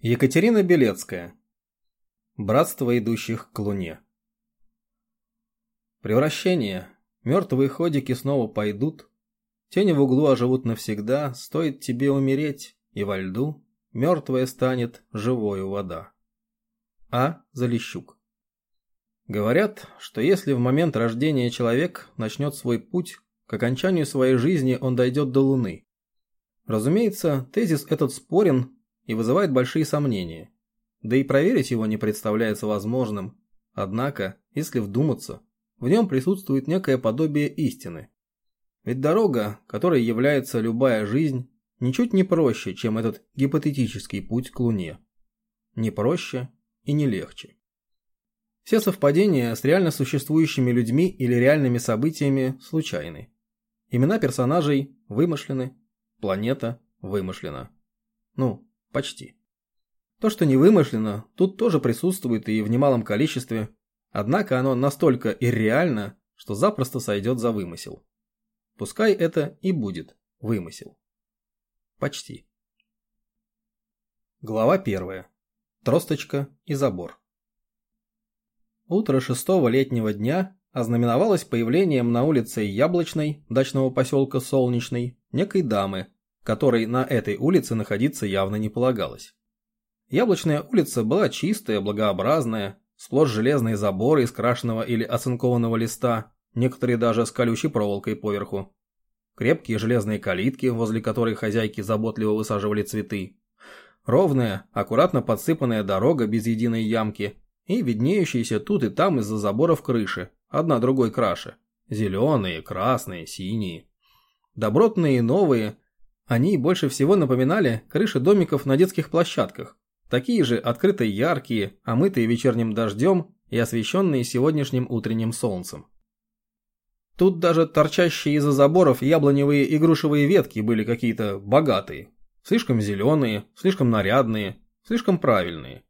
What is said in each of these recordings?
Екатерина Белецкая. Братство идущих к луне. Превращение. Мертвые ходики снова пойдут. Тени в углу оживут навсегда. Стоит тебе умереть, и во льду мертвая станет живою вода. А. Залещук. Говорят, что если в момент рождения человек начнет свой путь, к окончанию своей жизни он дойдет до Луны. Разумеется, тезис этот спорен и вызывает большие сомнения. Да и проверить его не представляется возможным. Однако, если вдуматься, в нем присутствует некое подобие истины. Ведь дорога, которой является любая жизнь, ничуть не проще, чем этот гипотетический путь к Луне. Не проще и не легче. Все совпадения с реально существующими людьми или реальными событиями случайны. Имена персонажей вымышлены, планета вымышлена. Ну, Почти. То, что не вымышлено, тут тоже присутствует и в немалом количестве, однако оно настолько ирреально, что запросто сойдет за вымысел. Пускай это и будет вымысел. Почти. Глава первая. Тросточка и забор. Утро шестого летнего дня ознаменовалось появлением на улице Яблочной дачного поселка Солнечный некой дамы которой на этой улице находиться явно не полагалось. Яблочная улица была чистая, благообразная, сплошь железные заборы из крашеного или оцинкованного листа, некоторые даже с колючей проволокой поверху. Крепкие железные калитки, возле которой хозяйки заботливо высаживали цветы. Ровная, аккуратно подсыпанная дорога без единой ямки и виднеющиеся тут и там из-за заборов крыши, одна другой краше. Зеленые, красные, синие. Добротные новые – они больше всего напоминали крыши домиков на детских площадках. Такие же открыто яркие, омытые вечерним дождем и освещенные сегодняшним утренним солнцем. Тут даже торчащие из-за заборов яблоневые и грушевые ветки были какие-то богатые. Слишком зеленые, слишком нарядные, слишком правильные.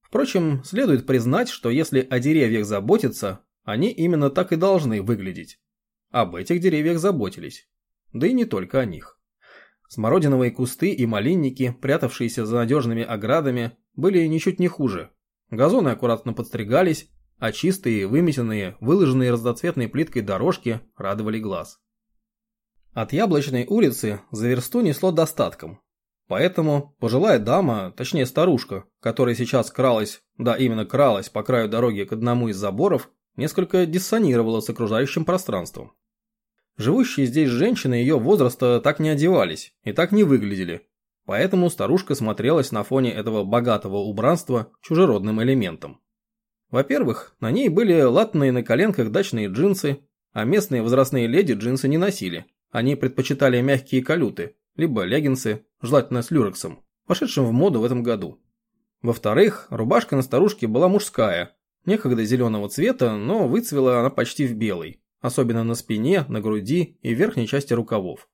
Впрочем, следует признать, что если о деревьях заботиться, они именно так и должны выглядеть. Об этих деревьях заботились. Да и не только о них. Смородиновые кусты и малинники, прятавшиеся за надежными оградами, были ничуть не хуже. Газоны аккуратно подстригались, а чистые, выметенные, выложенные разноцветной плиткой дорожки радовали глаз. От Яблочной улицы за версту несло достатком. Поэтому пожилая дама, точнее старушка, которая сейчас кралась, да именно кралась по краю дороги к одному из заборов, несколько диссонировала с окружающим пространством. Живущие здесь женщины ее возраста так не одевались и так не выглядели, поэтому старушка смотрелась на фоне этого богатого убранства чужеродным элементом. Во-первых, на ней были латные на коленках дачные джинсы, а местные возрастные леди джинсы не носили. Они предпочитали мягкие калюты, либо леггинсы, желательно с люрексом, пошедшим в моду в этом году. Во-вторых, рубашка на старушке была мужская, некогда зеленого цвета, но выцвела она почти в белый, особенно на спине, на груди и верхней части рукавов.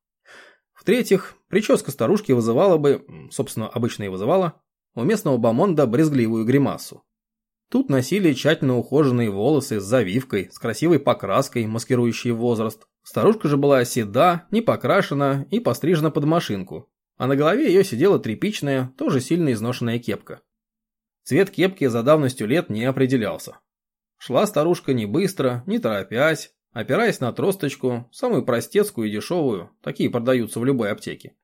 В-третьих, прическа старушки вызывала бы, собственно, обычно и вызывала, у местного бомонда брезгливую гримасу. Тут носили тщательно ухоженные волосы с завивкой, с красивой покраской, маскирующей возраст. Старушка же была седа, не покрашена и пострижена под машинку, а на голове ее сидела тряпичная, тоже сильно изношенная кепка. Цвет кепки за давностью лет не определялся. Шла старушка не быстро, не торопясь, опираясь на тросточку, самую простецкую и дешевую, такие продаются в любой аптеке.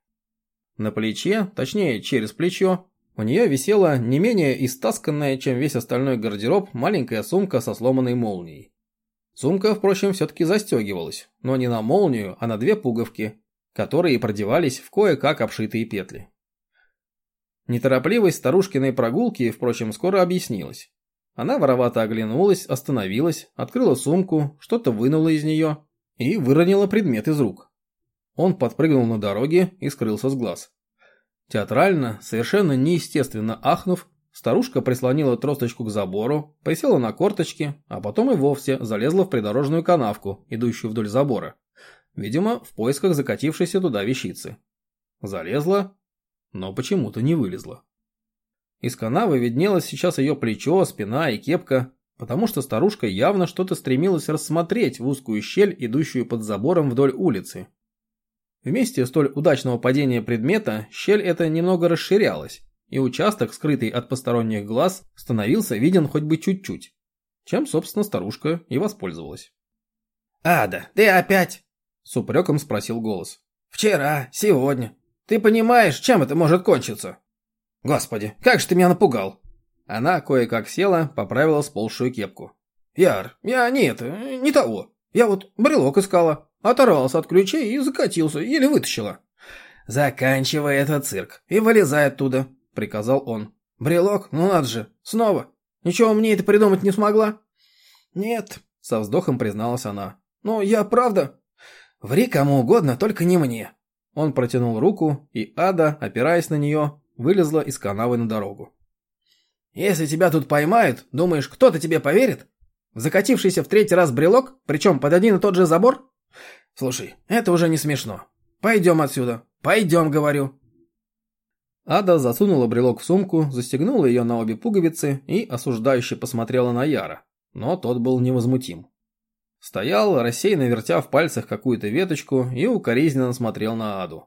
На плече, точнее через плечо, у нее висела не менее истасканная, чем весь остальной гардероб, маленькая сумка со сломанной молнией. Сумка, впрочем, все-таки застегивалась, но не на молнию, а на две пуговки, которые продевались в кое-как обшитые петли. Неторопливость старушкиной прогулки, впрочем, скоро объяснилась. Она воровато оглянулась, остановилась, открыла сумку, что-то вынула из нее и выронила предмет из рук. Он подпрыгнул на дороге и скрылся с глаз. Театрально, совершенно неестественно ахнув, старушка прислонила тросточку к забору, присела на корточки, а потом и вовсе залезла в придорожную канавку, идущую вдоль забора. Видимо, в поисках закатившейся туда вещицы. Залезла, но почему-то не вылезла. Из канавы виднелось сейчас ее плечо, спина и кепка, потому что старушка явно что-то стремилась рассмотреть в узкую щель, идущую под забором вдоль улицы. Вместе столь удачного падения предмета щель эта немного расширялась, и участок, скрытый от посторонних глаз, становился виден хоть бы чуть-чуть. Чем, собственно, старушка и воспользовалась. «Ада, ты опять?» – с упреком спросил голос. «Вчера, сегодня. Ты понимаешь, чем это может кончиться?» «Господи, как же ты меня напугал!» Она кое-как села, поправила сползшую кепку. «Яр, я не это, не того. Я вот брелок искала, оторвался от ключей и закатился, еле вытащила». «Заканчивай этот цирк и вылезай оттуда», — приказал он. «Брелок? Ну надо же, снова. Ничего мне это придумать не смогла?» «Нет», — со вздохом призналась она. «Ну, я правда...» «Ври кому угодно, только не мне». Он протянул руку, и Ада, опираясь на нее, вылезла из канавы на дорогу. «Если тебя тут поймают, думаешь, кто-то тебе поверит? Закатившийся в третий раз брелок, причем под один и тот же забор? Слушай, это уже не смешно. Пойдем отсюда. Пойдем, говорю». Ада засунула брелок в сумку, застегнула ее на обе пуговицы и осуждающе посмотрела на Яра, но тот был невозмутим. Стоял, рассеянно вертя в пальцах какую-то веточку и укоризненно смотрел на Аду.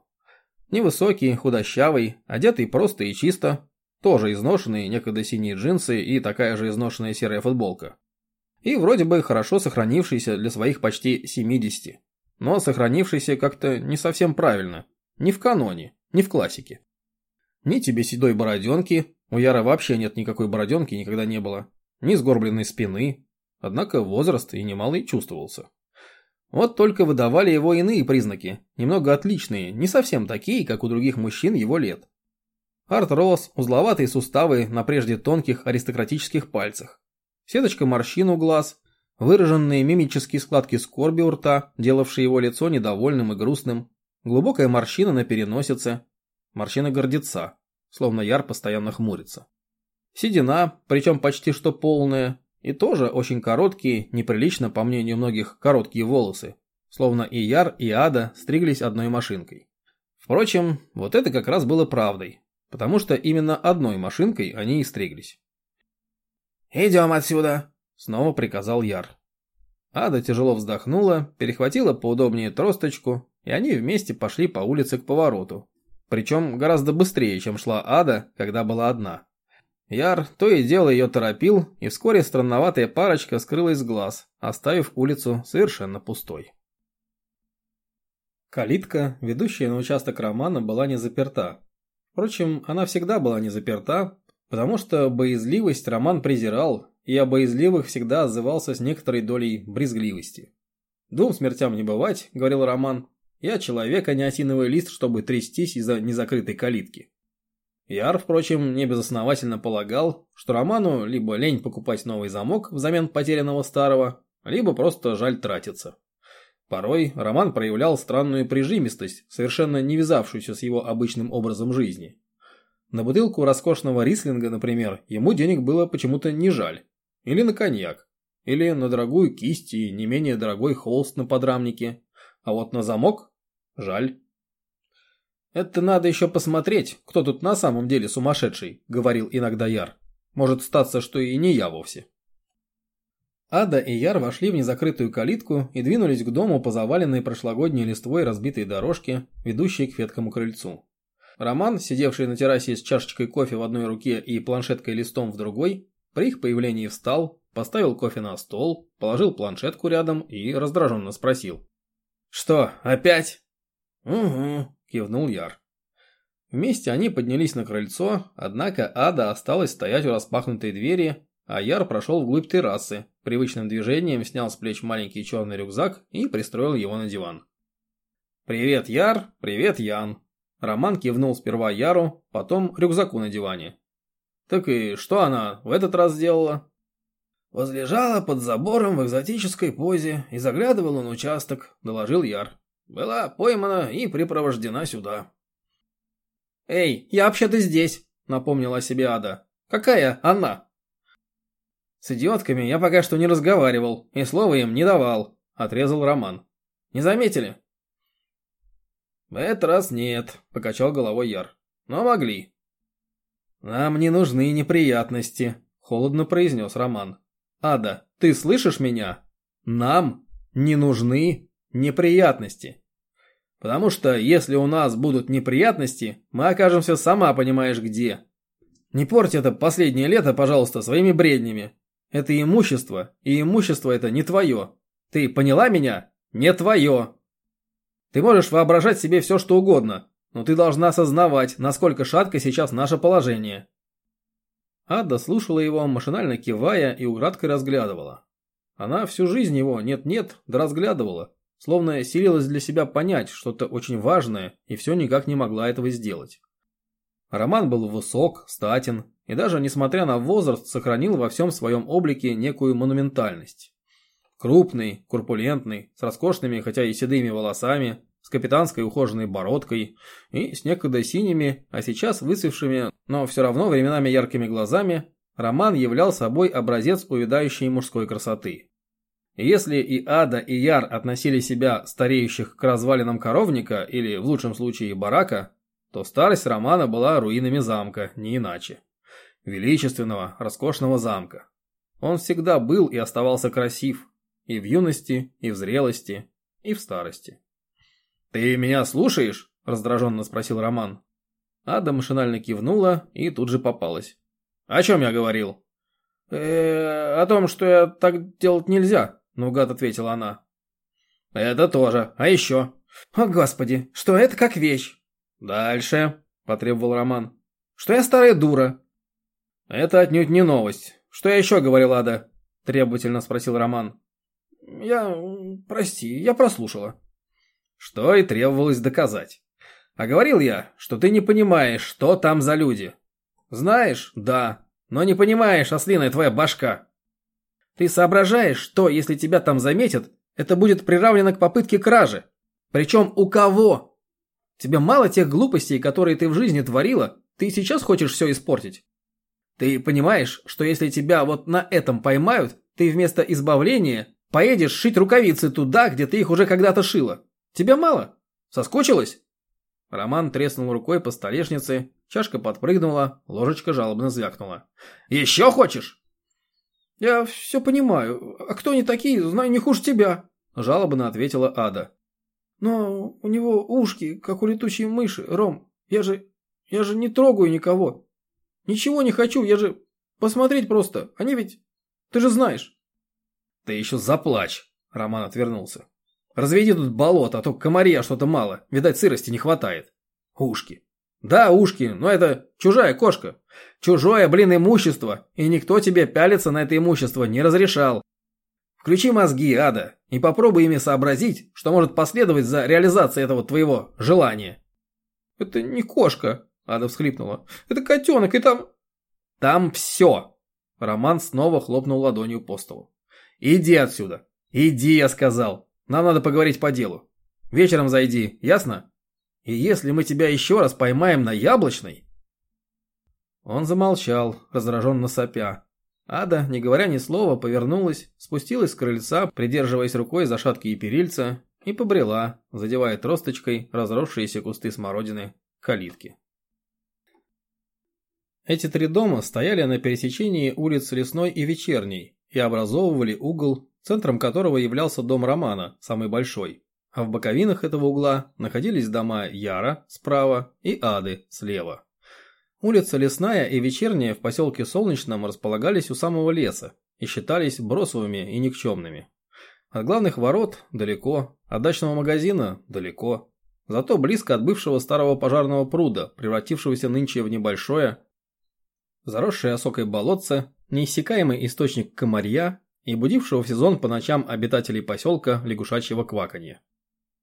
Невысокий, худощавый, одетый просто и чисто, тоже изношенные некогда синие джинсы и такая же изношенная серая футболка. И вроде бы хорошо сохранившийся для своих почти 70, но сохранившийся как-то не совсем правильно, ни в каноне, ни в классике. Ни тебе седой бороденки, у Яра вообще нет никакой бороденки, никогда не было, ни сгорбленной спины, однако возраст и немалый чувствовался. Вот только выдавали его иные признаки, немного отличные, не совсем такие, как у других мужчин его лет. Арт-роз, узловатые суставы на прежде тонких аристократических пальцах. Сеточка морщин у глаз, выраженные мимические складки скорби у рта, делавшие его лицо недовольным и грустным, глубокая морщина на переносице, морщина гордеца, словно Яр постоянно хмурится. Седина, причем почти что полная, и тоже очень короткие, неприлично, по мнению многих, короткие волосы, словно и Яр, и Ада стриглись одной машинкой. Впрочем, вот это как раз было правдой, потому что именно одной машинкой они и стриглись. «Идем отсюда!» — снова приказал Яр. Ада тяжело вздохнула, перехватила поудобнее тросточку, и они вместе пошли по улице к повороту. Причем гораздо быстрее, чем шла Ада, когда была одна. Яр то и дело ее торопил, и вскоре странноватая парочка скрылась с глаз, оставив улицу совершенно пустой. Калитка, ведущая на участок Романа, была не заперта, Впрочем, она всегда была не заперта, потому что боязливость Роман презирал, и о боязливых всегда отзывался с некоторой долей брезгливости. «Двум смертям не бывать», — говорил Роман. «Я человек, а не осиновый лист, чтобы трястись из-за незакрытой калитки». Яр, впрочем, не безосновательно полагал, что Роману либо лень покупать новый замок взамен потерянного старого, либо просто жаль тратиться. Порой Роман проявлял странную прижимистость, совершенно не вязавшуюся с его обычным образом жизни. На бутылку роскошного рислинга, например, ему денег было почему-то не жаль. Или на коньяк. Или на дорогую кисть и не менее дорогой холст на подрамнике. А вот на замок – жаль. «Это надо еще посмотреть, кто тут на самом деле сумасшедший», – говорил иногда Яр. «Может статься, что и не я вовсе». Ада и Яр вошли в незакрытую калитку и двинулись к дому по заваленной прошлогодней листвой разбитой дорожке, ведущей к веткому крыльцу. Роман, сидевший на террасе с чашечкой кофе в одной руке и планшеткой листом в другой, при их появлении встал, поставил кофе на стол, положил планшетку рядом и раздраженно спросил. «Что, опять?» «Угу», – кивнул Яр. Вместе они поднялись на крыльцо, однако Ада осталась стоять у распахнутой двери, а Яр прошел вглубь террасы, привычным движением снял с плеч маленький черный рюкзак и пристроил его на диван. «Привет, Яр! Привет, Ян!» Роман кивнул сперва Яру, потом рюкзаку на диване. «Так и что она в этот раз сделала?» «Возлежала под забором в экзотической позе и заглядывала на участок», – доложил Яр. «Была поймана и припровождена сюда». «Эй, я вообще-то здесь», – напомнила себе Ада. «Какая она?» «С идиотками я пока что не разговаривал и слова им не давал», – отрезал Роман. «Не заметили?» «В этот раз нет», – покачал головой Яр. «Но могли». «Нам не нужны неприятности», – холодно произнес Роман. «Ада, ты слышишь меня? Нам не нужны неприятности. Потому что если у нас будут неприятности, мы окажемся сама понимаешь где. Не порть это последнее лето, пожалуйста, своими бреднями. Это имущество, и имущество это не твое. Ты поняла меня? Не твое. Ты можешь воображать себе все, что угодно, но ты должна осознавать, насколько шатко сейчас наше положение. Ада слушала его, машинально кивая и украдкой разглядывала. Она всю жизнь его нет-нет, да разглядывала, словно силилась для себя понять что-то очень важное и все никак не могла этого сделать. Роман был высок, статен и даже, несмотря на возраст, сохранил во всем своем облике некую монументальность. Крупный, курпулентный, с роскошными, хотя и седыми волосами, с капитанской ухоженной бородкой и с некогда синими, а сейчас высохшими, но все равно временами яркими глазами, Роман являл собой образец увядающей мужской красоты. Если и Ада, и Яр относили себя стареющих к развалинам коровника или, в лучшем случае, барака, то старость Романа была руинами замка, не иначе. Величественного, роскошного замка. Он всегда был и оставался красив, и в юности, и в зрелости, и в старости. «Ты меня слушаешь?» – раздраженно спросил Роман. Ада машинально кивнула и тут же попалась. «О чем я говорил?» э о том, что я так делать нельзя», – наугад ответила она. «Это тоже. А еще?» «О, господи, что это как вещь?» «Дальше», – потребовал Роман. «Что я старая дура». «Это отнюдь не новость. Что я еще говорил, Ада?» – требовательно спросил Роман. «Я... прости, я прослушала». Что и требовалось доказать. А говорил я, что ты не понимаешь, что там за люди. Знаешь, да, но не понимаешь, ослиная твоя башка. Ты соображаешь, что, если тебя там заметят, это будет приравнено к попытке кражи. Причем у кого? Тебе мало тех глупостей, которые ты в жизни творила, ты сейчас хочешь все испортить. Ты понимаешь, что если тебя вот на этом поймают, ты вместо избавления поедешь шить рукавицы туда, где ты их уже когда-то шила. Тебе мало? Соскучилась? Роман треснул рукой по столешнице, чашка подпрыгнула, ложечка жалобно звякнула. «Еще хочешь?» «Я все понимаю. А кто они такие, знаю не хуже тебя», – жалобно ответила Ада. «Но у него ушки, как у летучей мыши, Ром. Я же... я же не трогаю никого. Ничего не хочу, я же... посмотреть просто. Они ведь... ты же знаешь». «Ты еще заплачь», – Роман отвернулся. Разведи тут болото, а то комарья что-то мало. Видать, сырости не хватает. Ушки. Да, ушки, но это чужая кошка. Чужое, блин, имущество. И никто тебе пялиться на это имущество не разрешал. Включи мозги, Ада, и попробуй ими сообразить, что может последовать за реализацией этого твоего желания. Это не кошка, Ада всхлипнула. Это котенок, и там... Там все. Роман снова хлопнул ладонью по столу. Иди отсюда. Иди, я сказал. Нам надо поговорить по делу. Вечером зайди, ясно? И если мы тебя еще раз поймаем на яблочной...» Он замолчал, раздраженно сопя. Ада, не говоря ни слова, повернулась, спустилась с крыльца, придерживаясь рукой за шаткие перильца, и побрела, задевая тросточкой разросшиеся кусты смородины калитки. Эти три дома стояли на пересечении улиц Лесной и Вечерней и образовывали угол центром которого являлся дом Романа, самый большой. А в боковинах этого угла находились дома Яра справа и Ады слева. Улица Лесная и Вечерняя в поселке Солнечном располагались у самого леса и считались бросовыми и никчемными. От главных ворот далеко, от дачного магазина далеко. Зато близко от бывшего старого пожарного пруда, превратившегося нынче в небольшое, заросшее осокой болотце, неиссякаемый источник комарья и будившего в сезон по ночам обитателей поселка лягушачьего кваканья.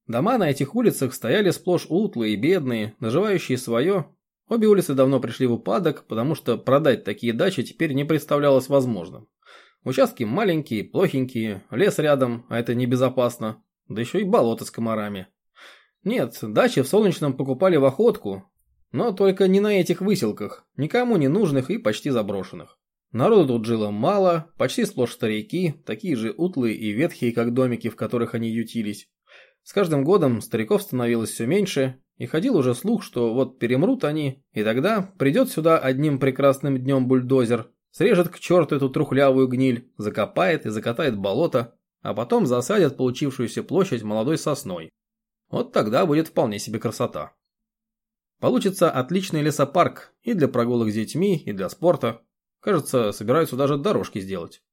Дома на этих улицах стояли сплошь утлые и бедные, наживающие свое. Обе улицы давно пришли в упадок, потому что продать такие дачи теперь не представлялось возможным. Участки маленькие, плохенькие, лес рядом, а это небезопасно, да еще и болото с комарами. Нет, дачи в Солнечном покупали в охотку, но только не на этих выселках, никому не нужных и почти заброшенных. Народу тут жило мало, почти сплошь старики, такие же утлые и ветхие, как домики, в которых они ютились. С каждым годом стариков становилось все меньше, и ходил уже слух, что вот перемрут они, и тогда придет сюда одним прекрасным днем бульдозер, срежет к черту эту трухлявую гниль, закопает и закатает болото, а потом засадят получившуюся площадь молодой сосной. Вот тогда будет вполне себе красота. Получится отличный лесопарк и для прогулок с детьми, и для спорта. Кажется, собираются даже дорожки сделать.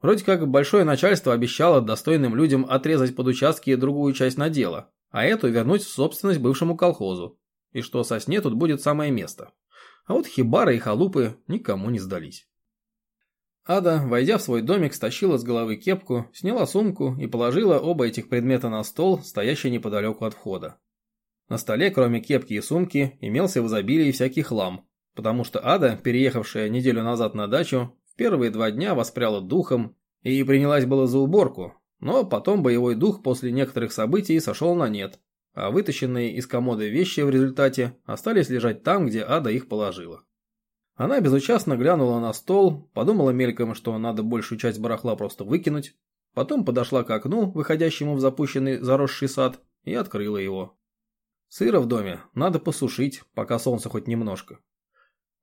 Вроде как большое начальство обещало достойным людям отрезать под участки другую часть надела, а эту вернуть в собственность бывшему колхозу. И что сосне тут будет самое место. А вот хибары и халупы никому не сдались. Ада, войдя в свой домик, стащила с головы кепку, сняла сумку и положила оба этих предмета на стол, стоящий неподалеку от входа. На столе, кроме кепки и сумки, имелся в изобилии всякий хлам, потому что Ада, переехавшая неделю назад на дачу, первые два дня воспряла духом и принялась было за уборку, но потом боевой дух после некоторых событий сошел на нет, а вытащенные из комода вещи в результате остались лежать там, где Ада их положила. Она безучастно глянула на стол, подумала мельком, что надо большую часть барахла просто выкинуть, потом подошла к окну, выходящему в запущенный заросший сад, и открыла его. Сыро в доме, надо посушить, пока солнце хоть немножко.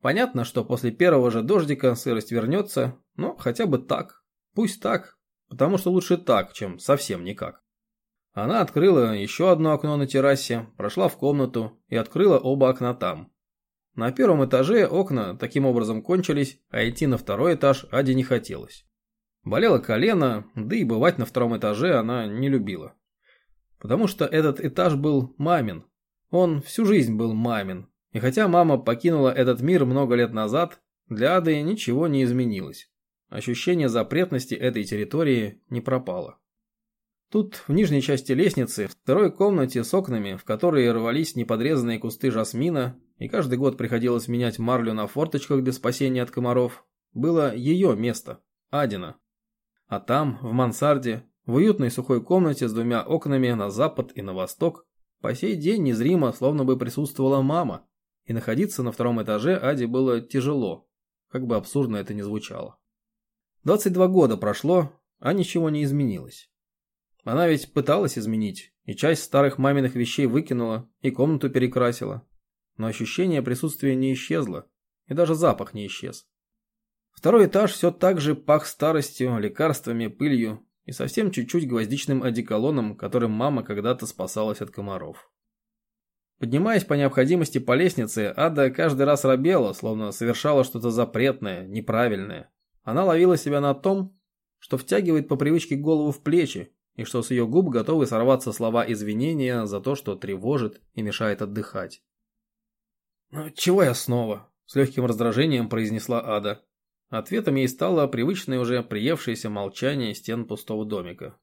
Понятно, что после первого же дождика сырость вернется, но хотя бы так. Пусть так, потому что лучше так, чем совсем никак. Она открыла еще одно окно на террасе, прошла в комнату и открыла оба окна там. На первом этаже окна таким образом кончились, а идти на второй этаж Аде не хотелось. Болело колено, да и бывать на втором этаже она не любила. Потому что этот этаж был мамин. Он всю жизнь был мамин. И хотя мама покинула этот мир много лет назад, для Ады ничего не изменилось. Ощущение запретности этой территории не пропало. Тут, в нижней части лестницы, в второй комнате с окнами, в которые рвались неподрезанные кусты жасмина, и каждый год приходилось менять марлю на форточках для спасения от комаров, было ее место, Адина. А там, в мансарде, в уютной сухой комнате с двумя окнами на запад и на восток, по сей день незримо словно бы присутствовала мама, и находиться на втором этаже Аде было тяжело, как бы абсурдно это ни звучало. 22 года прошло, а ничего не изменилось. Она ведь пыталась изменить, и часть старых маминых вещей выкинула, и комнату перекрасила, но ощущение присутствия не исчезло, и даже запах не исчез. Второй этаж все так же пах старостью, лекарствами, пылью и совсем чуть-чуть гвоздичным одеколоном, которым мама когда-то спасалась от комаров. Поднимаясь по необходимости по лестнице, Ада каждый раз робела, словно совершала что-то запретное, неправильное. Она ловила себя на том, что втягивает по привычке голову в плечи, и что с ее губ готовы сорваться слова извинения за то, что тревожит и мешает отдыхать. «Ну, чего я снова?» – с легким раздражением произнесла Ада. Ответом ей стало привычное уже приевшееся молчание стен пустого домика.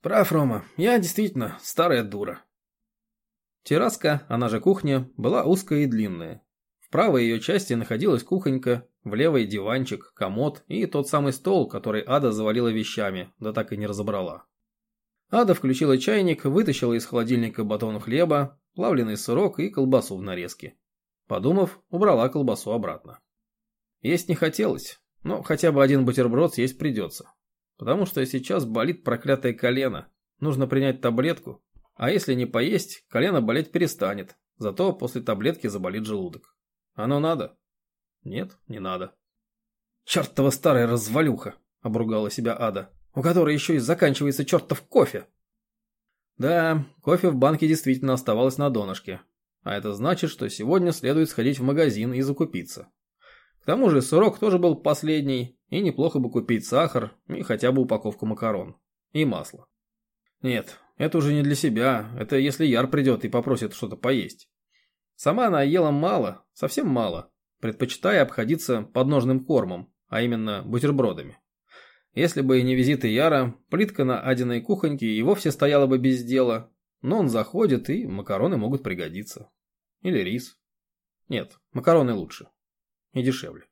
«Прав, Рома, я действительно старая дура». Терраска, она же кухня, была узкая и длинная. В правой ее части находилась кухонька, в левой диванчик, комод и тот самый стол, который Ада завалила вещами, да так и не разобрала. Ада включила чайник, вытащила из холодильника батон хлеба, плавленый сырок и колбасу в нарезке. Подумав, убрала колбасу обратно. Есть не хотелось, но хотя бы один бутерброд съесть придется. Потому что сейчас болит проклятое колено. Нужно принять таблетку. А если не поесть, колено болеть перестанет. Зато после таблетки заболит желудок. Оно надо? Нет, не надо. Чертова старая развалюха, обругала себя Ада, у которой еще и заканчивается чертов кофе. Да, кофе в банке действительно оставалось на донышке, а это значит, что сегодня следует сходить в магазин и закупиться. К тому же сырок тоже был последний, и неплохо бы купить сахар и хотя бы упаковку макарон. И масло. Нет, это уже не для себя, это если Яр придет и попросит что-то поесть. Сама она ела мало, совсем мало, предпочитая обходиться подножным кормом, а именно бутербродами. Если бы и не визиты Яра, плитка на Адиной кухоньке и вовсе стояла бы без дела, но он заходит, и макароны могут пригодиться. Или рис. Нет, макароны лучше. И дешевле.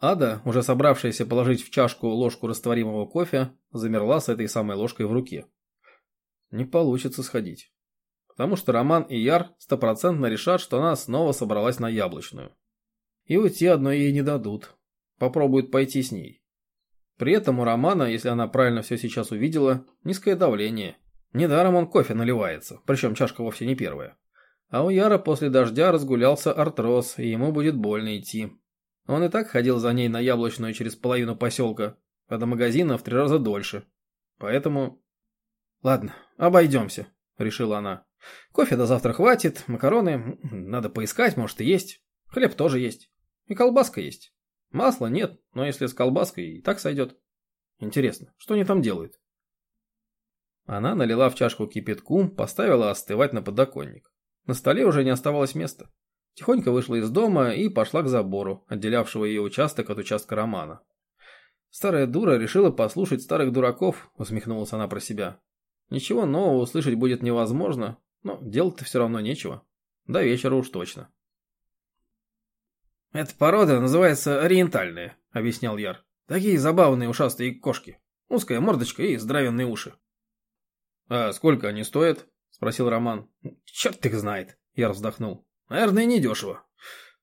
Ада, уже собравшаяся положить в чашку ложку растворимого кофе, замерла с этой самой ложкой в руке. Не получится сходить. Потому что Роман и Яр стопроцентно решат, что она снова собралась на яблочную. И уйти одной ей не дадут. Попробуют пойти с ней. При этом у Романа, если она правильно все сейчас увидела, низкое давление, Недаром он кофе наливается, причем чашка вовсе не первая. А у Яра после дождя разгулялся артроз, и ему будет больно идти. Он и так ходил за ней на яблочную через половину поселка, а до магазина в три раза дольше. Поэтому... Ладно, обойдемся, решила она. Кофе до завтра хватит, макароны, надо поискать, может и есть. Хлеб тоже есть. И колбаска есть. Масла нет, но если с колбаской, и так сойдет. Интересно, что они там делают? Она налила в чашку кипятку, поставила остывать на подоконник. На столе уже не оставалось места. Тихонько вышла из дома и пошла к забору, отделявшего ее участок от участка Романа. Старая дура решила послушать старых дураков, усмехнулась она про себя. Ничего нового услышать будет невозможно, но делать-то все равно нечего. До вечера уж точно. «Эта порода называется ориентальная», — объяснял Яр. «Такие забавные ушастые кошки. Узкая мордочка и здоровенные уши». «А сколько они стоят?» — спросил Роман. «Черт их знает», — Яр вздохнул. «Наверное, недешево.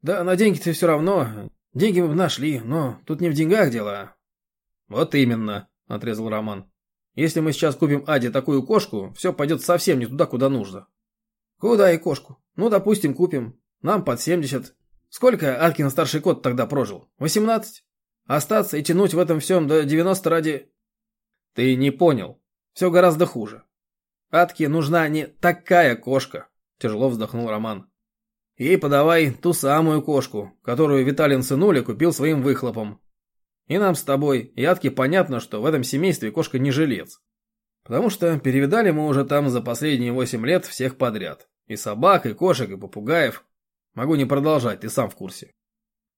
Да на деньги-то все равно. Деньги мы бы нашли, но тут не в деньгах дело, а «Вот именно», — отрезал Роман. «Если мы сейчас купим Аде такую кошку, все пойдет совсем не туда, куда нужно». «Куда и кошку? Ну, допустим, купим. Нам под 70. Сколько Аткин старший кот тогда прожил? 18? Остаться и тянуть в этом всем до 90 ради...» «Ты не понял. Все гораздо хуже. Атке нужна не такая кошка», — тяжело вздохнул Роман. «Ей подавай ту самую кошку, которую Виталин сынуля купил своим выхлопом. И нам с тобой, Ядке, понятно, что в этом семействе кошка не жилец. Потому что перевидали мы уже там за последние восемь лет всех подряд. И собак, и кошек, и попугаев. Могу не продолжать, ты сам в курсе.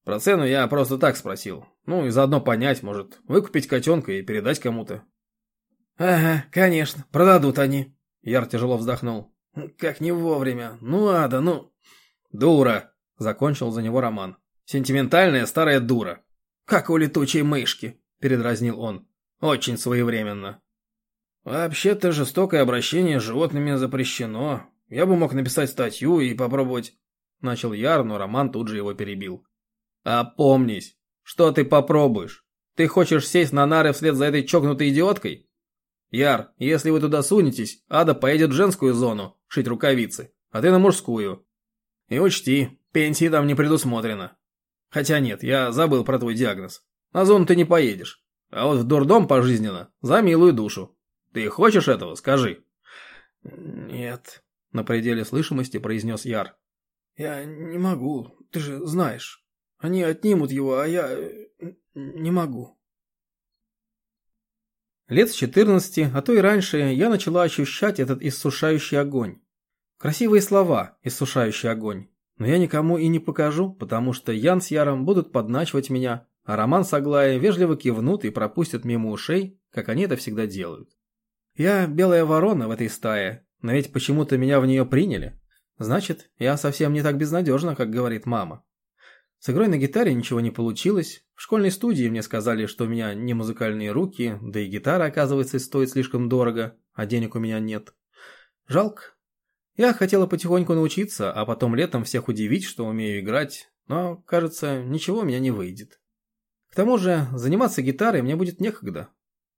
Про цену я просто так спросил. Ну и заодно понять, может, выкупить котенка и передать кому-то. Ага, конечно, продадут они. Яр тяжело вздохнул. Как не вовремя. Ну, ада, ну... Дура, закончил за него Роман. Сентиментальная старая дура. «Как у летучей мышки», – передразнил он. «Очень своевременно». «Вообще-то жестокое обращение с животными запрещено. Я бы мог написать статью и попробовать...» Начал Яр, но Роман тут же его перебил. «Опомнись. Что ты попробуешь? Ты хочешь сесть на нары вслед за этой чокнутой идиоткой? Яр, если вы туда сунетесь, Ада поедет в женскую зону, шить рукавицы, а ты на мужскую. И учти, пенсии там не предусмотрено. Хотя нет, я забыл про твой диагноз. На зону ты не поедешь. А вот в дурдом пожизненно, за милую душу. Ты хочешь этого, скажи. Нет, на пределе слышимости произнес Яр. Я не могу, ты же знаешь. Они отнимут его, а я не могу. Лет с 14, а то и раньше, я начала ощущать этот иссушающий огонь. Красивые слова «иссушающий огонь» Но я никому и не покажу, потому что Ян с Яром будут подначивать меня, а Роман с Аглаей вежливо кивнут и пропустят мимо ушей, как они это всегда делают. Я белая ворона в этой стае, но ведь почему-то меня в нее приняли. Значит, я совсем не так безнадежна, как говорит мама. С игрой на гитаре ничего не получилось. В школьной студии мне сказали, что у меня не музыкальные руки, да и гитара, оказывается, стоит слишком дорого, а денег у меня нет. Жалко, я хотела потихоньку научиться, а потом летом всех удивить, что умею играть, но, кажется, ничего у меня не выйдет. К тому же, заниматься гитарой мне будет некогда.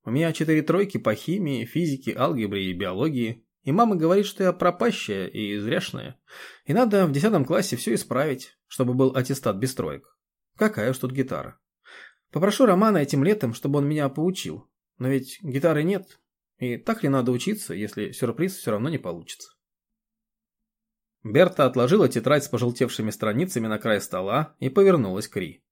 У меня четыре тройки по химии, физике, алгебре и биологии, и мама говорит, что я пропащая и зряшная, и надо в десятом классе все исправить, чтобы был аттестат без троек. Какая уж тут гитара. Попрошу Романа этим летом, чтобы он меня поучил, но ведь гитары нет, и так ли надо учиться, если сюрприз все равно не получится. Берта отложила тетрадь с пожелтевшими страницами на край стола и повернулась к Ри.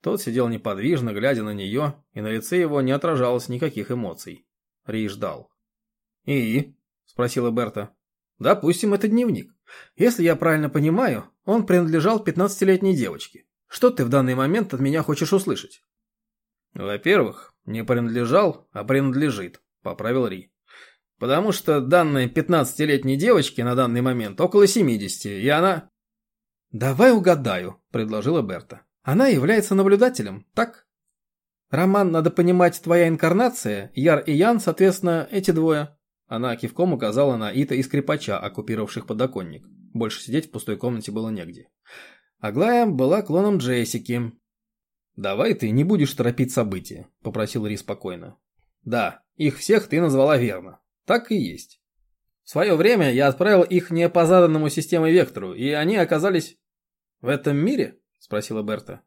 Тот сидел неподвижно, глядя на нее, и на лице его не отражалось никаких эмоций. Ри ждал. «И?» – спросила Берта. «Допустим, это дневник. Если я правильно понимаю, он принадлежал пятнадцатилетней девочке. Что ты в данный момент от меня хочешь услышать?» «Во-первых, не принадлежал, а принадлежит», – поправил Ри. Потому что данной 15-летней девочке на данный момент около 70, и она... «Давай угадаю», – предложила Берта. «Она является наблюдателем, так?» «Роман, надо понимать, твоя инкарнация, Яр и Ян, соответственно, эти двое». Она кивком указала на Ита и скрипача, оккупировавших подоконник. Больше сидеть в пустой комнате было негде. Аглая была клоном Джессики. «Давай ты не будешь торопить события», – попросил Ри спокойно. «Да, их всех ты назвала верно. Так и есть. В свое время я отправил их не по заданному системой вектору, и они оказались... «В этом мире?» – спросила Берта.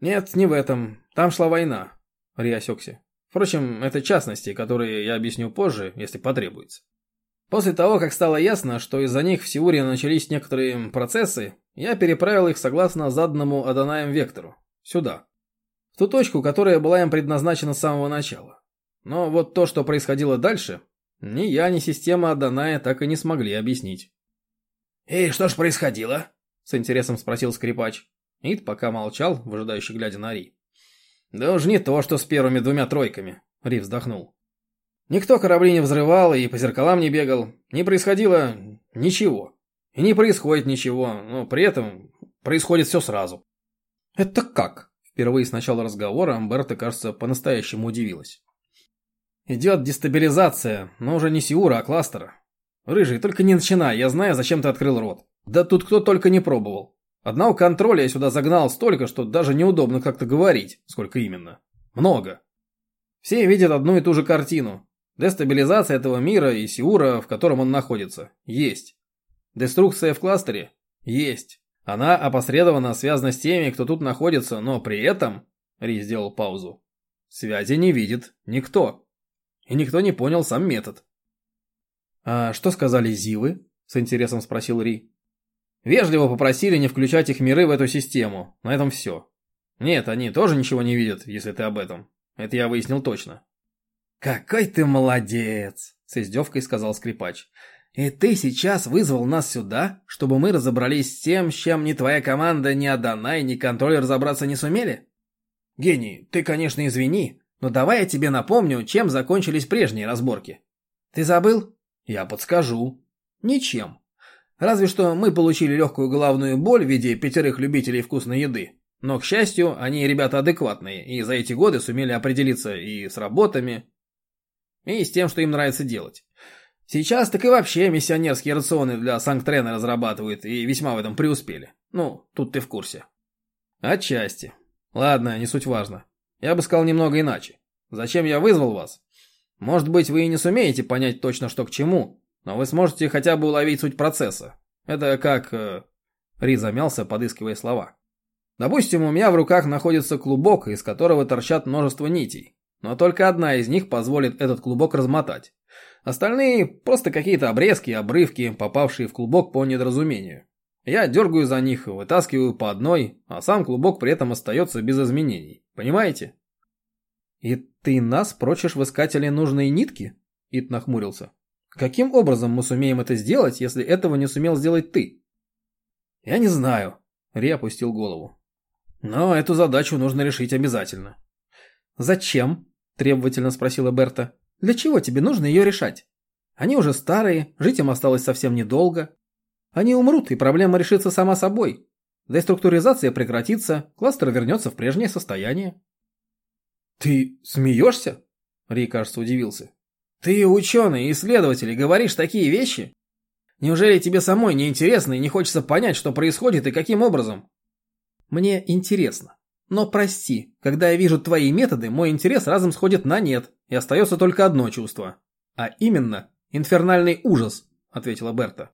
«Нет, не в этом. Там шла война». Ри осекся. Впрочем, это частности, которые я объясню позже, если потребуется. После того, как стало ясно, что из-за них в Сиуре начались некоторые процессы, я переправил их согласно заданному Адонаем вектору. Сюда. В ту точку, которая была им предназначена с самого начала. Но вот то, что происходило дальше, ни я, ни система Адоная так и не смогли объяснить. «И что ж происходило?» — с интересом спросил скрипач. Ид пока молчал, выжидающе глядя на Ри. «Да уж не то, что с первыми двумя тройками», — Ри вздохнул. Никто корабли не взрывал и по зеркалам не бегал. Не происходило ничего. И не происходит ничего, но при этом происходит все сразу. Это как? Впервые с начала разговора Амберта, кажется, по-настоящему удивилась. Идет дестабилизация, но уже не Сиура, а кластера. Рыжий, только не начинай, я знаю, зачем ты открыл рот. Да тут кто только не пробовал. Одного контроля я сюда загнал столько, что даже неудобно как-то говорить, сколько именно. Много. Все видят одну и ту же картину. Дестабилизация этого мира и Сиура, в котором он находится, есть. Деструкция в кластере? Есть. Она опосредованно связана с теми, кто тут находится, но при этом... Ри сделал паузу. Связи не видит никто. И никто не понял сам метод. «А что сказали Зивы?» – с интересом спросил Ри. Вежливо попросили не включать их миры в эту систему. На этом все. Нет, они тоже ничего не видят, если ты об этом. Это я выяснил точно. «Какой ты молодец!» — с издевкой сказал скрипач. «И ты сейчас вызвал нас сюда, чтобы мы разобрались с тем, с чем ни твоя команда, ни Адана ни контроль разобраться не сумели? Гений, ты, конечно, извини, но давай я тебе напомню, чем закончились прежние разборки. Ты забыл? Я подскажу. Ничем. Разве что мы получили легкую головную боль в виде пятерых любителей вкусной еды. Но, к счастью, они ребята адекватные, и за эти годы сумели определиться и с работами, и с тем, что им нравится делать. Сейчас так и вообще миссионерские рационы для Санктрена разрабатывают и весьма в этом преуспели. Ну, тут ты в курсе. Отчасти. Ладно, не суть важно. Я бы сказал немного иначе. Зачем я вызвал вас? Может быть, вы и не сумеете понять точно, что к чему, но вы сможете хотя бы уловить суть процесса. Это как... Э... Ри замялся, подыскивая слова. Допустим, у меня в руках находится клубок, из которого торчат множество нитей. Но только одна из них позволит этот клубок размотать. Остальные просто какие-то обрезки обрывки, попавшие в клубок по недоразумению. Я дергаю за них, вытаскиваю по одной, а сам клубок при этом остается без изменений. Понимаете? «И ты нас прочишь в искателе нужные нитки?» Ит нахмурился. «Каким образом мы сумеем это сделать, если этого не сумел сделать ты?» «Я не знаю», — Ри опустил голову. «Но эту задачу нужно решить обязательно». «Зачем?» требовательно спросила Берта. Для чего тебе нужно ее решать? Они уже старые, жить им осталось совсем недолго. Они умрут, и проблема решится сама собой. Деструктуризация прекратится, кластер вернется в прежнее состояние. Ты смеешься? Ри, кажется, удивился. Ты ученый, исследователь, и говоришь такие вещи? Неужели тебе самой не интересно и не хочется понять, что происходит и каким образом? Мне интересно. Но прости, когда я вижу твои методы, мой интерес разом сходит на нет, и остается только одно чувство. А именно, инфернальный ужас, ответила Берта.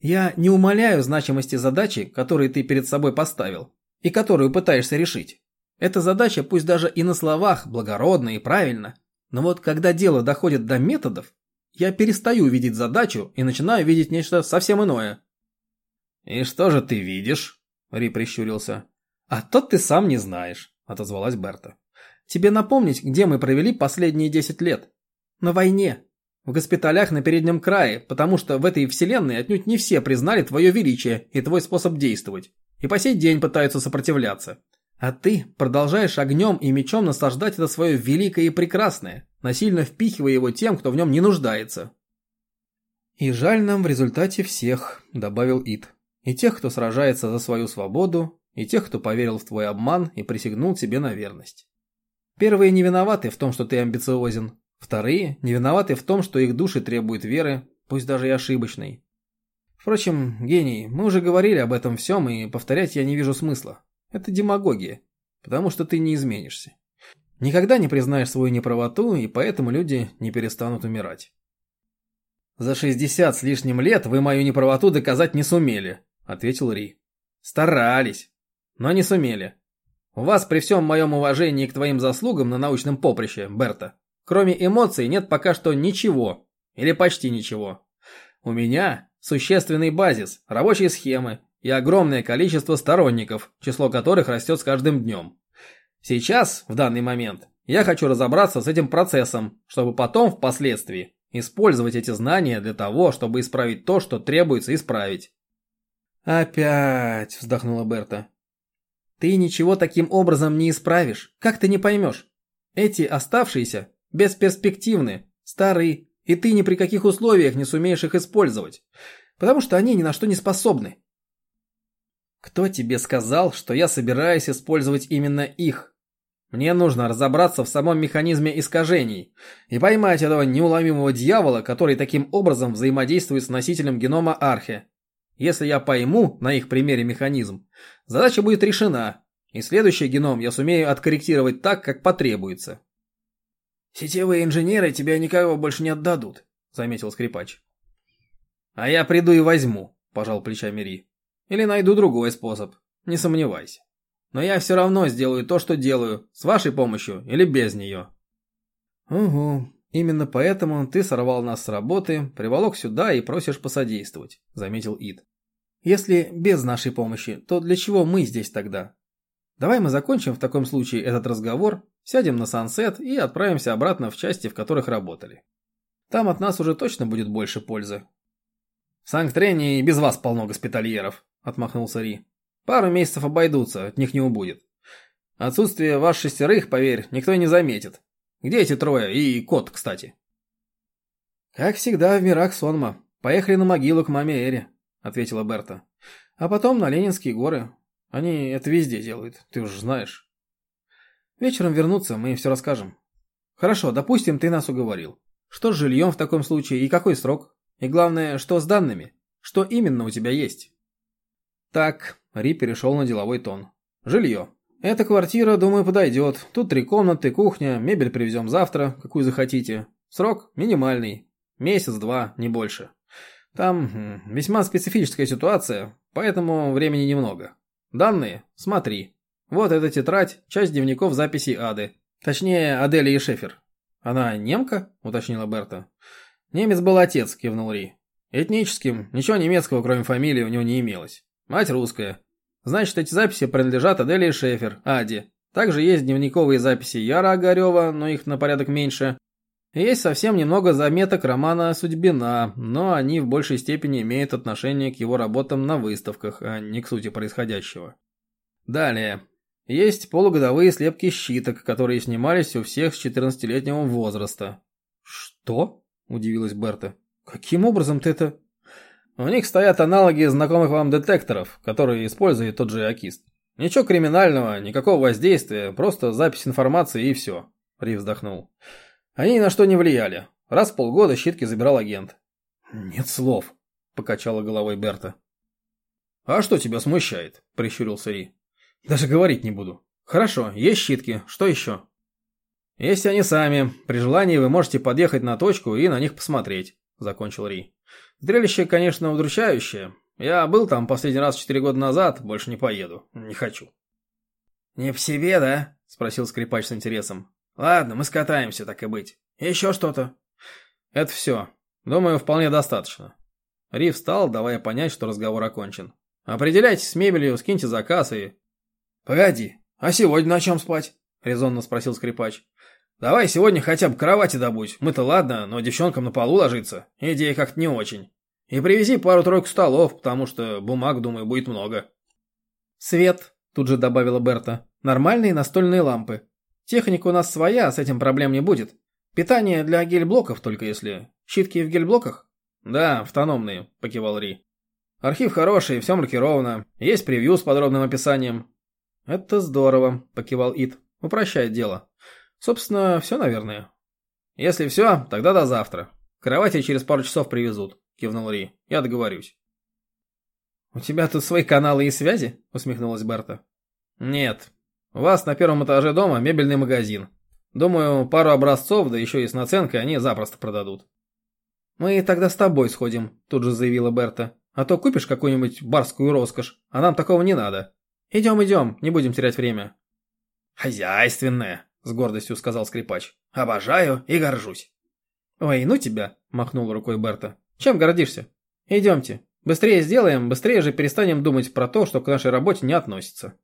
Я не умаляю значимости задачи, которую ты перед собой поставил, и которую пытаешься решить. Эта задача, пусть даже и на словах, благородна и правильна, но вот когда дело доходит до методов, я перестаю видеть задачу и начинаю видеть нечто совсем иное. «И что же ты видишь?» – Ри прищурился. «А тот ты сам не знаешь», — отозвалась Берта. «Тебе напомнить, где мы провели последние десять лет? На войне. В госпиталях на переднем крае, потому что в этой вселенной отнюдь не все признали твое величие и твой способ действовать. И по сей день пытаются сопротивляться. А ты продолжаешь огнем и мечом наслаждать это свое великое и прекрасное, насильно впихивая его тем, кто в нем не нуждается». «И жаль нам в результате всех», — добавил Ит. «И тех, кто сражается за свою свободу, и тех, кто поверил в твой обман и присягнул тебе на верность. Первые не виноваты в том, что ты амбициозен. Вторые не виноваты в том, что их души требуют веры, пусть даже и ошибочной. Впрочем, гений, мы уже говорили об этом всем, и повторять я не вижу смысла. Это демагогия, потому что ты не изменишься. Никогда не признаешь свою неправоту, и поэтому люди не перестанут умирать. «За 60 с лишним лет вы мою неправоту доказать не сумели», — ответил Ри. «Старались но не сумели. У вас при всем моем уважении к твоим заслугам на научном поприще, Берта, кроме эмоций нет пока что ничего, или почти ничего. У меня существенный базис, рабочие схемы и огромное количество сторонников, число которых растет с каждым днем. Сейчас, в данный момент, я хочу разобраться с этим процессом, чтобы потом, впоследствии, использовать эти знания для того, чтобы исправить то, что требуется исправить. «Опять!» – вздохнула Берта. «Ты ничего таким образом не исправишь. Как ты не поймешь? Эти оставшиеся бесперспективны, старые, и ты ни при каких условиях не сумеешь их использовать, потому что они ни на что не способны». «Кто тебе сказал, что я собираюсь использовать именно их? Мне нужно разобраться в самом механизме искажений и поймать этого неуловимого дьявола, который таким образом взаимодействует с носителем генома Архе. Если я пойму на их примере механизм, задача будет решена, и следующий геном я сумею откорректировать так, как потребуется. «Сетевые инженеры тебя никого больше не отдадут», — заметил скрипач. «А я приду и возьму», — пожал плечами Ри. «Или найду другой способ, не сомневайся. Но я все равно сделаю то, что делаю, с вашей помощью или без нее». «Угу, именно поэтому ты сорвал нас с работы, приволок сюда и просишь посодействовать», — заметил Ид. Если без нашей помощи, то для чего мы здесь тогда? Давай мы закончим в таком случае этот разговор, сядем на сансет и отправимся обратно в части, в которых работали. Там от нас уже точно будет больше пользы. В Санктрене и без вас полно госпитальеров, отмахнулся Ри. Пару месяцев обойдутся, от них не убудет. Отсутствие вас шестерых, поверь, никто не заметит. Где эти трое? И кот, кстати. Как всегда в мирах сонма. Поехали на могилу к маме Эри. — ответила Берта. «А потом на Ленинские горы. Они это везде делают, ты уж знаешь. Вечером вернуться, мы все расскажем. Хорошо, допустим, ты нас уговорил. Что с жильем в таком случае и какой срок? И главное, что с данными? Что именно у тебя есть?» «Так», — Ри перешел на деловой тон. «Жилье. Эта квартира, думаю, подойдет. Тут три комнаты, кухня, мебель привезем завтра, какую захотите. Срок минимальный. Месяц-два, не больше. Там весьма специфическая ситуация, поэтому времени немного. Данные? Смотри. Вот эта тетрадь, часть дневников записей Ады. Точнее, Адели и Шефер. Она немка? Уточнила Берта. Немец был отец, кивнул Ри. Этническим, ничего немецкого, кроме фамилии, у него не имелось. Мать русская. Значит, эти записи принадлежат Адели и Шефер, Аде. Также есть дневниковые записи Яра Огарева, но их на порядок меньше. Есть совсем немного заметок романа «Судьбина», но они в большей степени имеют отношение к его работам на выставках, а не к сути происходящего. Далее. Есть полугодовые слепки щиток, которые снимались у всех с 14-летнего возраста. «Что?» – удивилась Берта. «Каким образом ты это...» У них стоят аналоги знакомых вам детекторов, которые использует тот же Акист. Ничего криминального, никакого воздействия, просто запись информации и все. Ри вздохнул. Они ни на что не влияли. Раз в полгода щитки забирал агент. «Нет слов», — покачала головой Берта. «А что тебя смущает?» — прищурился Ри. «Даже говорить не буду. Хорошо, есть щитки. Что еще?» «Есть они сами. При желании вы можете подъехать на точку и на них посмотреть», — закончил Ри. «Зрелище, конечно, удручающее. Я был там последний раз четыре года назад, больше не поеду. Не хочу». «Не в себе, да?» — спросил скрипач с интересом. Ладно, мы скатаемся, так и быть. Еще что-то? Это все. Думаю, вполне достаточно. Ри встал, давая понять, что разговор окончен. Определяйтесь с мебелью, скиньте заказ и... Погоди, а сегодня на чем спать? Резонно спросил скрипач. Давай сегодня хотя бы кровати добудь. Мы-то ладно, но девчонкам на полу ложиться. Идея как-то не очень. И привези пару-тройку столов, потому что бумаг, думаю, будет много. Свет, тут же добавила Берта. Нормальные настольные лампы. Техника у нас своя, с этим проблем не будет. Питание для гель-блоков только если. Щитки в гель-блоках? Да, автономные, покивал Ри. Архив хороший, все маркировано. Есть превью с подробным описанием. Это здорово, покивал Ит. Упрощает дело. Собственно, все, наверное. Если все, тогда до завтра. Кровати через пару часов привезут, кивнул Ри. Я договорюсь. У тебя тут свои каналы и связи? усмехнулась Берта. Нет, у вас на первом этаже дома мебельный магазин. Думаю, пару образцов, да еще и с наценкой они запросто продадут. Мы тогда с тобой сходим, тут же заявила Берта. А то купишь какую-нибудь барскую роскошь, а нам такого не надо. Идем, идем, не будем терять время. Хозяйственная, с гордостью сказал скрипач. Обожаю и горжусь. Ой, ну тебя, махнула рукой Берта. Чем гордишься? Идемте. Быстрее сделаем, быстрее же перестанем думать про то, что к нашей работе не относится.